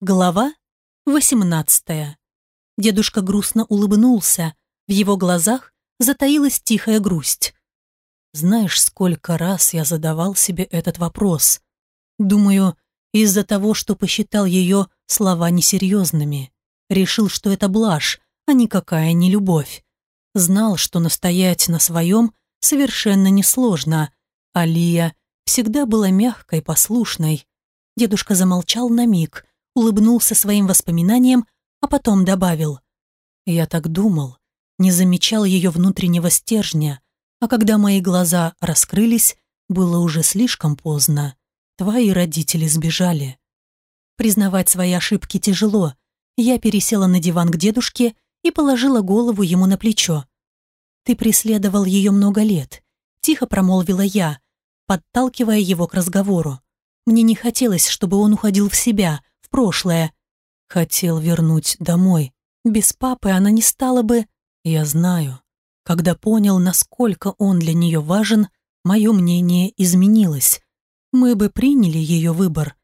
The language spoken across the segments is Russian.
Глава 18. Дедушка грустно улыбнулся. В его глазах затаилась тихая грусть. Знаешь, сколько раз я задавал себе этот вопрос. Думаю, из-за того, что посчитал ее слова несерьезными. Решил, что это блажь, а никакая не любовь. Знал, что настоять на своем совершенно несложно. Алия всегда была мягкой, послушной. Дедушка замолчал на миг, улыбнулся своим воспоминаниям, а потом добавил. «Я так думал, не замечал ее внутреннего стержня, а когда мои глаза раскрылись, было уже слишком поздно. Твои родители сбежали». Признавать свои ошибки тяжело. Я пересела на диван к дедушке и положила голову ему на плечо. «Ты преследовал ее много лет», — тихо промолвила я, подталкивая его к разговору. Мне не хотелось, чтобы он уходил в себя, прошлое. Хотел вернуть домой. Без папы она не стала бы... Я знаю. Когда понял, насколько он для нее важен, мое мнение изменилось. Мы бы приняли ее выбор.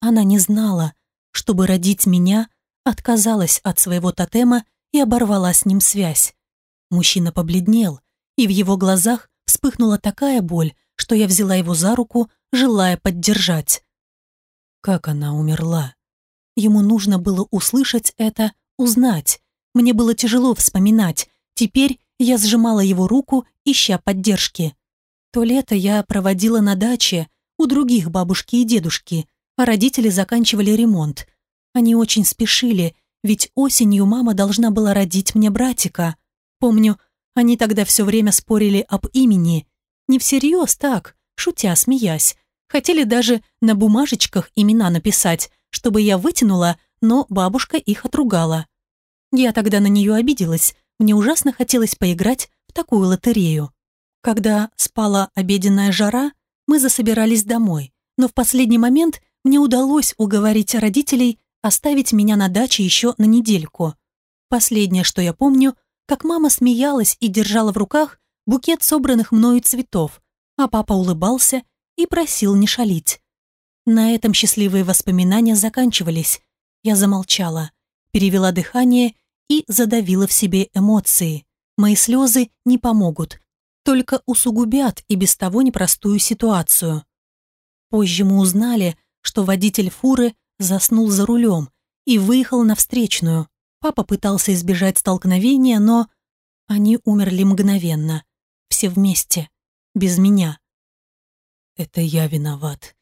Она не знала, чтобы родить меня, отказалась от своего тотема и оборвала с ним связь. Мужчина побледнел, и в его глазах вспыхнула такая боль, что я взяла его за руку, желая поддержать. Как она умерла? Ему нужно было услышать это, узнать. Мне было тяжело вспоминать. Теперь я сжимала его руку, ища поддержки. То лето я проводила на даче у других бабушки и дедушки, а родители заканчивали ремонт. Они очень спешили, ведь осенью мама должна была родить мне братика. Помню, они тогда все время спорили об имени. Не всерьез так, шутя, смеясь. Хотели даже на бумажечках имена написать, чтобы я вытянула, но бабушка их отругала. Я тогда на нее обиделась, мне ужасно хотелось поиграть в такую лотерею. Когда спала обеденная жара, мы засобирались домой, но в последний момент мне удалось уговорить родителей оставить меня на даче еще на недельку. Последнее, что я помню, как мама смеялась и держала в руках букет собранных мною цветов, а папа улыбался и просил не шалить. На этом счастливые воспоминания заканчивались. Я замолчала, перевела дыхание и задавила в себе эмоции. Мои слезы не помогут, только усугубят и без того непростую ситуацию. Позже мы узнали, что водитель фуры заснул за рулем и выехал на встречную. Папа пытался избежать столкновения, но они умерли мгновенно. Все вместе. Без меня. Это я виноват.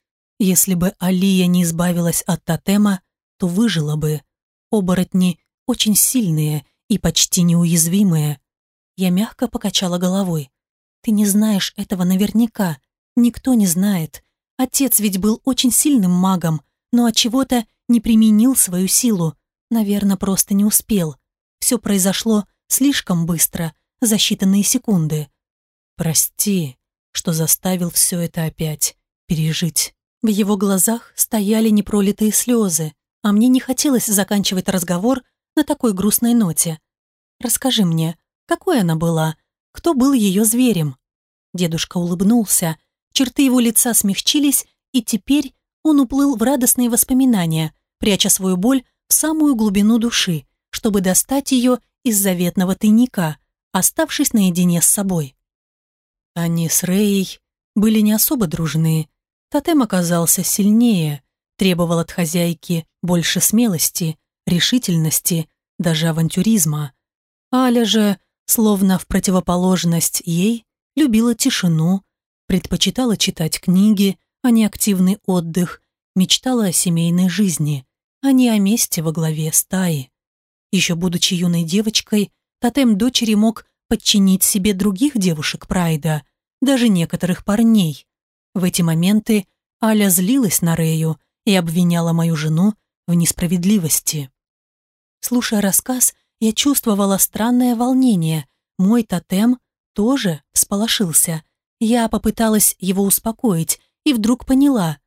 Если бы Алия не избавилась от тотема, то выжила бы. Оборотни очень сильные и почти неуязвимые. Я мягко покачала головой. Ты не знаешь этого наверняка. Никто не знает. Отец ведь был очень сильным магом, но от чего-то не применил свою силу. Наверное, просто не успел. Все произошло слишком быстро, за считанные секунды. Прости, что заставил все это опять пережить. В его глазах стояли непролитые слезы, а мне не хотелось заканчивать разговор на такой грустной ноте. «Расскажи мне, какой она была? Кто был ее зверем?» Дедушка улыбнулся, черты его лица смягчились, и теперь он уплыл в радостные воспоминания, пряча свою боль в самую глубину души, чтобы достать ее из заветного тайника, оставшись наедине с собой. Они с Реей были не особо дружные, Тотем оказался сильнее, требовал от хозяйки больше смелости, решительности, даже авантюризма. Аля же, словно в противоположность ей, любила тишину, предпочитала читать книги, а не активный отдых, мечтала о семейной жизни, а не о месте во главе стаи. Еще будучи юной девочкой, тотем дочери мог подчинить себе других девушек Прайда, даже некоторых парней, в эти моменты Аля злилась на Рею и обвиняла мою жену в несправедливости. Слушая рассказ, я чувствовала странное волнение. Мой тотем тоже всполошился. Я попыталась его успокоить и вдруг поняла.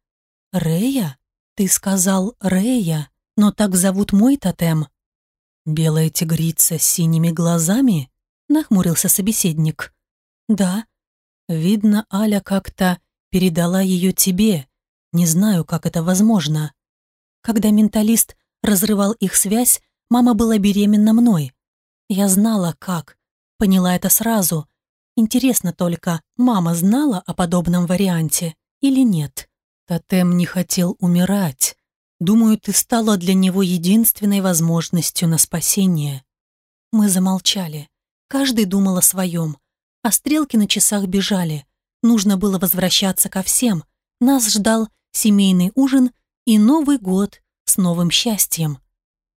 «Рея? Ты сказал Рея, но так зовут мой тотем?» «Белая тигрица с синими глазами?» — нахмурился собеседник. «Да». Видно, Аля как-то передала ее тебе. Не знаю, как это возможно. Когда менталист разрывал их связь, мама была беременна мной. Я знала, как. Поняла это сразу. Интересно только, мама знала о подобном варианте или нет? Тотем не хотел умирать. Думаю, ты стала для него единственной возможностью на спасение. Мы замолчали. Каждый думал о своем. А стрелки на часах бежали. Нужно было возвращаться ко всем. Нас ждал семейный ужин и Новый год с новым счастьем.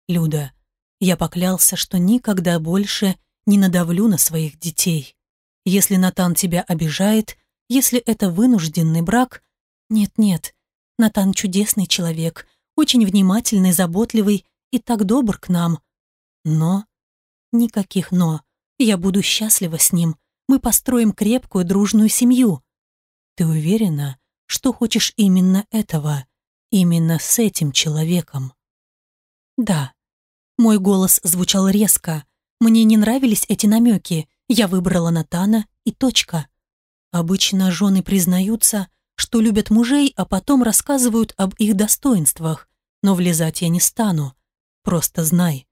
Люда, я поклялся, что никогда больше не надавлю на своих детей. Если Натан тебя обижает, если это вынужденный брак... Нет-нет, Натан чудесный человек, очень внимательный, заботливый и так добр к нам. Но... Никаких «но». Я буду счастлива с ним. Мы построим крепкую, дружную семью. Ты уверена, что хочешь именно этого? Именно с этим человеком? Да. Мой голос звучал резко. Мне не нравились эти намеки. Я выбрала Натана и точка. Обычно жены признаются, что любят мужей, а потом рассказывают об их достоинствах. Но влезать я не стану. Просто знай,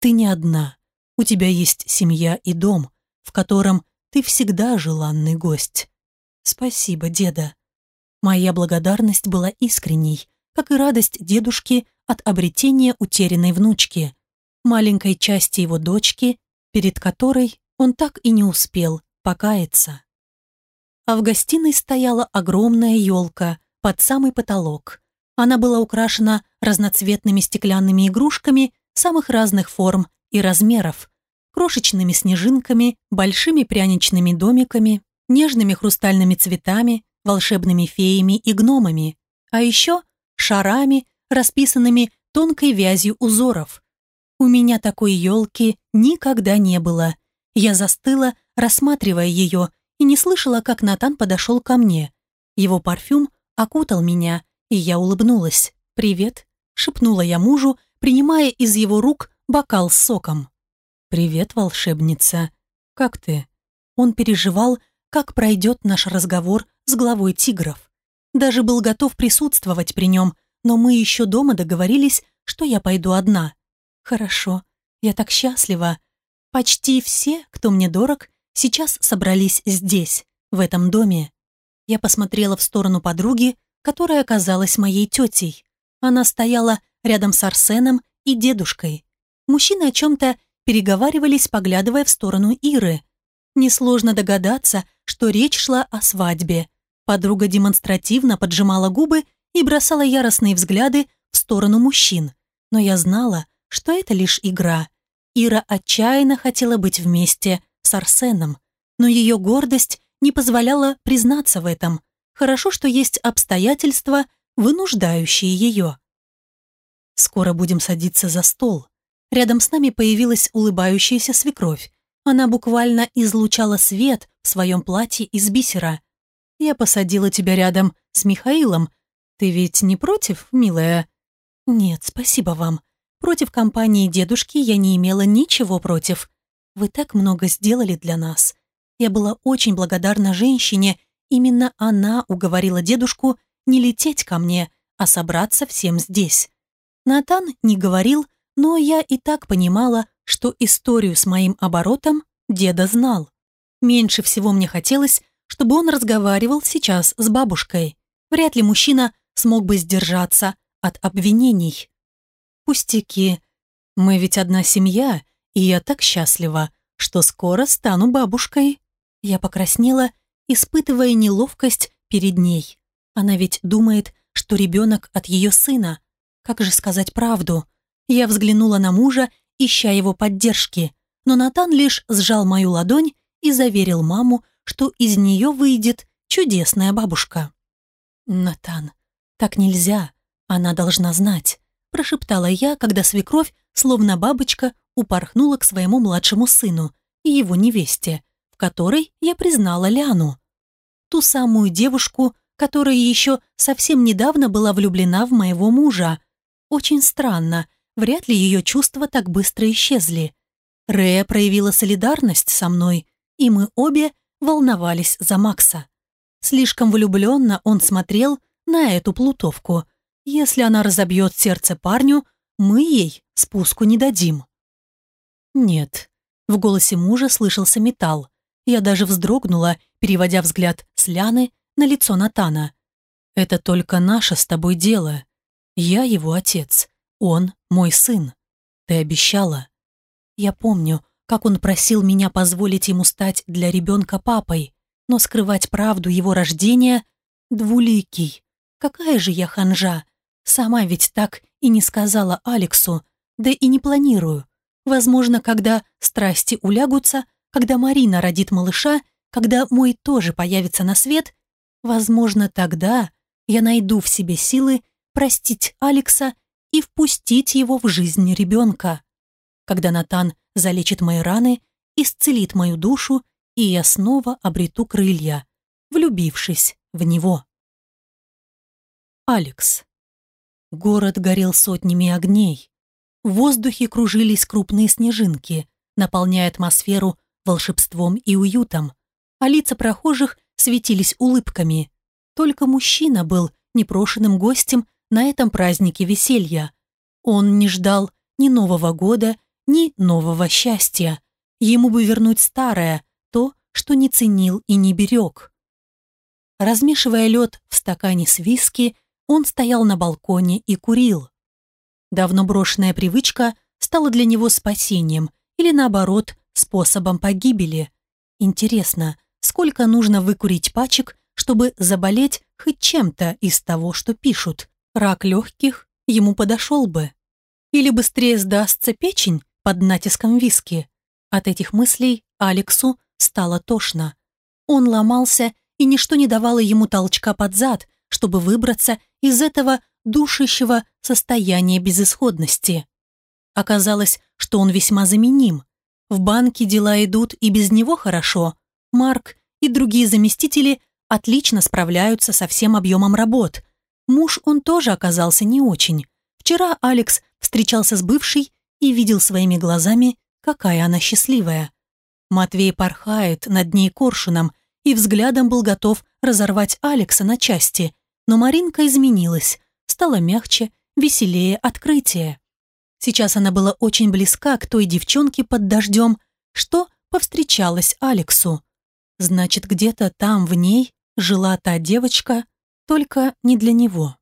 ты не одна. У тебя есть семья и дом, в котором ты всегда желанный гость. Спасибо, деда. Моя благодарность была искренней, как и радость дедушки от обретения утерянной внучки, маленькой части его дочки, перед которой он так и не успел покаяться. А в гостиной стояла огромная елка под самый потолок. Она была украшена разноцветными стеклянными игрушками самых разных форм и размеров, крошечными снежинками, большими пряничными домиками, нежными хрустальными цветами, волшебными феями и гномами, а еще шарами, расписанными тонкой вязью узоров. У меня такой елки никогда не было. Я застыла, рассматривая ее, и не слышала, как Натан подошел ко мне. Его парфюм окутал меня, и я улыбнулась. «Привет», — шепнула я мужу, принимая из его рук бокал с соком. «Привет, волшебница. Как ты?» Он переживал, как пройдет наш разговор с главой тигров. Даже был готов присутствовать при нем, но мы еще дома договорились, что я пойду одна. Хорошо, я так счастлива. Почти все, кто мне дорог, сейчас собрались здесь, в этом доме. Я посмотрела в сторону подруги, которая оказалась моей тетей. Она стояла рядом с Арсеном и дедушкой. Мужчины о чем-то переговаривались, поглядывая в сторону Иры. Несложно догадаться, что речь шла о свадьбе. Подруга демонстративно поджимала губы и бросала яростные взгляды в сторону мужчин. Но я знала, что это лишь игра. Ира отчаянно хотела быть вместе с Арсеном, но ее гордость не позволяла признаться в этом. Хорошо, что есть обстоятельства, вынуждающие ее. Скоро будем садиться за стол. Рядом с нами появилась улыбающаяся свекровь. Она буквально излучала свет в своем платье из бисера. «Я посадила тебя рядом с Михаилом. Ты ведь не против, милая?» «Нет, спасибо вам. Против компании дедушки я не имела ничего против. Вы так много сделали для нас. Я была очень благодарна женщине. Именно она уговорила дедушку не лететь ко мне, а собраться всем здесь. Натан не говорил, но я и так понимала, что историю с моим оборотом деда знал. Меньше всего мне хотелось, чтобы он разговаривал сейчас с бабушкой. Вряд ли мужчина смог бы сдержаться от обвинений. Пустяки. Мы ведь одна семья, и я так счастлива, что скоро стану бабушкой. Я покраснела, испытывая неловкость перед ней. Она ведь думает, что ребенок от ее сына. Как же сказать правду? Я взглянула на мужа, ища его поддержки, но Натан лишь сжал мою ладонь и заверил маму, что из нее выйдет чудесная бабушка. «Натан, так нельзя, она должна знать», прошептала я, когда свекровь, словно бабочка, упорхнула к своему младшему сыну и его невесте, в которой я признала Ляну. Ту самую девушку, которая еще совсем недавно была влюблена в моего мужа. Очень странно, вряд ли ее чувства так быстро исчезли. Рея проявила солидарность со мной, и мы обе волновались за Макса. Слишком влюбленно он смотрел на эту плутовку. Если она разобьет сердце парню, мы ей спуску не дадим. Нет, в голосе мужа слышался металл. Я даже вздрогнула, переводя взгляд с Ляны на лицо Натана. «Это только наше с тобой дело. Я его отец, он мой сын. Ты обещала». Я помню, как он просил меня позволить ему стать для ребенка папой, но скрывать правду его рождения — двуликий. Какая же я ханжа. Сама ведь так и не сказала Алексу, да и не планирую. Возможно, когда страсти улягутся, когда Марина родит малыша, когда мой тоже появится на свет, возможно, тогда я найду в себе силы простить Алекса и впустить его в жизнь ребенка. Когда Натан залечит мои раны, исцелит мою душу, и я снова обрету крылья, влюбившись в него. Алекс. Город горел сотнями огней. В воздухе кружились крупные снежинки, наполняя атмосферу волшебством и уютом, а лица прохожих светились улыбками. Только мужчина был непрошенным гостем на этом празднике веселья. Он не ждал ни Нового года, ни нового счастья. Ему бы вернуть старое, то, что не ценил и не берег. Размешивая лед в стакане с виски, он стоял на балконе и курил. Давно брошенная привычка стала для него спасением или, наоборот, способом погибели. Интересно, сколько нужно выкурить пачек, чтобы заболеть хоть чем-то из того, что пишут? Рак легких ему подошел бы. Или быстрее сдастся печень под натиском виски. От этих мыслей Алексу стало тошно. Он ломался, и ничто не давало ему толчка под зад, чтобы выбраться из этого душащего состояния безысходности. Оказалось, что он весьма заменим. В банке дела идут и без него хорошо. Марк и другие заместители отлично справляются со всем объемом работ. Муж он тоже оказался не очень. Вчера Алекс встречался с бывшей и видел своими глазами, какая она счастливая. Матвей порхает над ней коршуном и взглядом был готов разорвать Алекса на части, но Маринка изменилась, стала мягче, веселее открытие. Сейчас она была очень близка к той девчонке под дождем, что повстречалась Алексу. Значит, где-то там в ней жила та девочка, только не для него.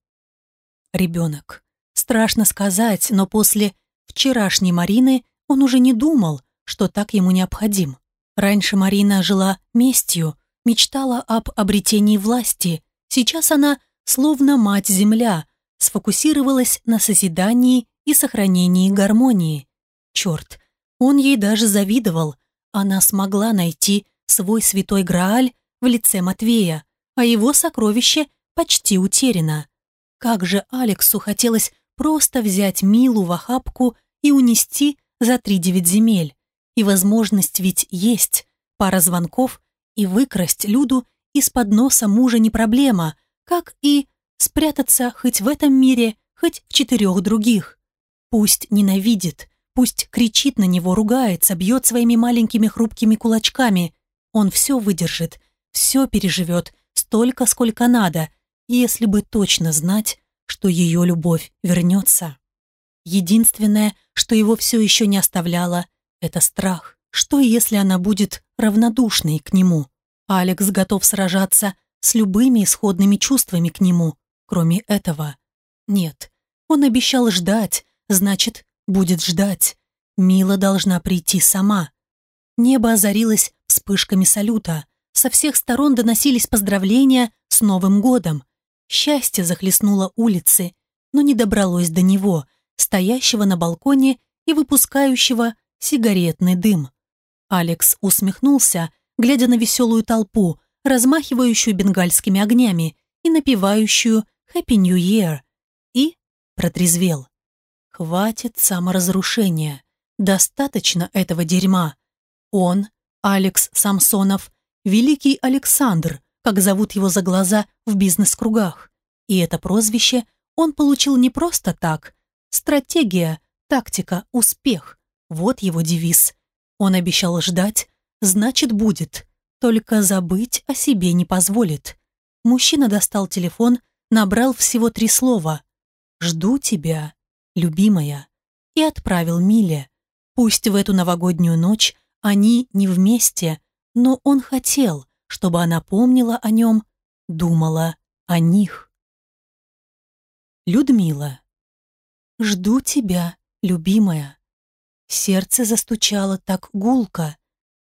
Ребенок. Страшно сказать, но после вчерашней Марины он уже не думал, что так ему необходим. Раньше Марина жила местью, мечтала об обретении власти. Сейчас она, словно мать-земля, сфокусировалась на созидании и сохранении гармонии. Черт, он ей даже завидовал. Она смогла найти свой святой Грааль в лице Матвея, а его сокровище почти утеряно. Как же Алексу хотелось просто взять Милу в охапку и унести за три девять земель. И возможность ведь есть. Пара звонков и выкрасть Люду из-под носа мужа не проблема, как и спрятаться хоть в этом мире, хоть в четырех других. Пусть ненавидит, пусть кричит на него, ругается, бьет своими маленькими хрупкими кулачками. Он все выдержит, все переживет, столько, сколько надо, если бы точно знать, что ее любовь вернется. Единственное, что его все еще не оставляло, это страх. Что, если она будет равнодушной к нему? Алекс готов сражаться с любыми исходными чувствами к нему, кроме этого. Нет, он обещал ждать, значит, будет ждать. Мила должна прийти сама. Небо озарилось вспышками салюта. Со всех сторон доносились поздравления с Новым годом. Счастье захлестнуло улицы, но не добралось до него, стоящего на балконе и выпускающего сигаретный дым. Алекс усмехнулся, глядя на веселую толпу, размахивающую бенгальскими огнями и напевающую «Happy New Year», и протрезвел. Хватит саморазрушения. Достаточно этого дерьма. Он, Алекс Самсонов, великий Александр, как зовут его за глаза в бизнес-кругах. И это прозвище он получил не просто так. Стратегия, тактика, успех. Вот его девиз. Он обещал ждать, значит будет. Только забыть о себе не позволит. Мужчина достал телефон, набрал всего три слова. «Жду тебя». любимая, и отправил Миле. Пусть в эту новогоднюю ночь они не вместе, но он хотел, чтобы она помнила о нем, думала о них. Людмила. «Жду тебя, любимая». Сердце застучало так гулко.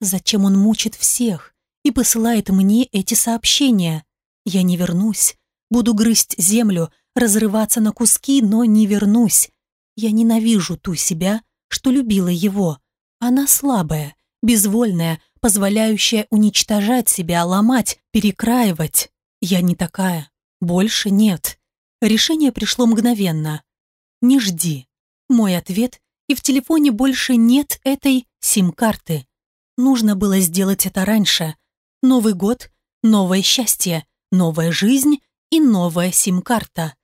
Зачем он мучит всех и посылает мне эти сообщения? Я не вернусь. Буду грызть землю, разрываться на куски, но не вернусь. Я ненавижу ту себя, что любила его. Она слабая, безвольная, позволяющая уничтожать себя, ломать, перекраивать. Я не такая. Больше нет. Решение пришло мгновенно. Не жди. Мой ответ, и в телефоне больше нет этой сим-карты. Нужно было сделать это раньше. Новый год, новое счастье, новая жизнь и новая сим-карта.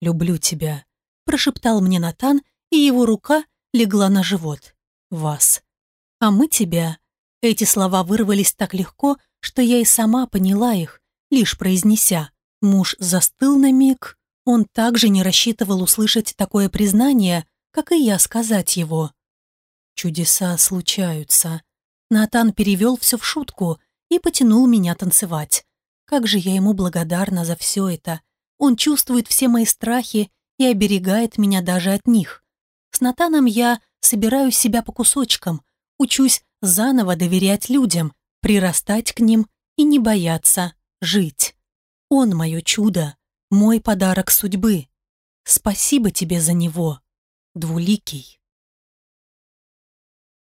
«Люблю тебя», – прошептал мне Натан, и его рука легла на живот. «Вас». «А мы тебя». Эти слова вырвались так легко, что я и сама поняла их, лишь произнеся. Муж застыл на миг. Он также не рассчитывал услышать такое признание, как и я сказать его. Чудеса случаются. Натан перевел все в шутку и потянул меня танцевать. Как же я ему благодарна за все это. Он чувствует все мои страхи и оберегает меня даже от них. С Натаном я собираю себя по кусочкам, учусь заново доверять людям, прирастать к ним и не бояться жить. Он мое чудо, мой подарок судьбы. Спасибо тебе за него, двуликий.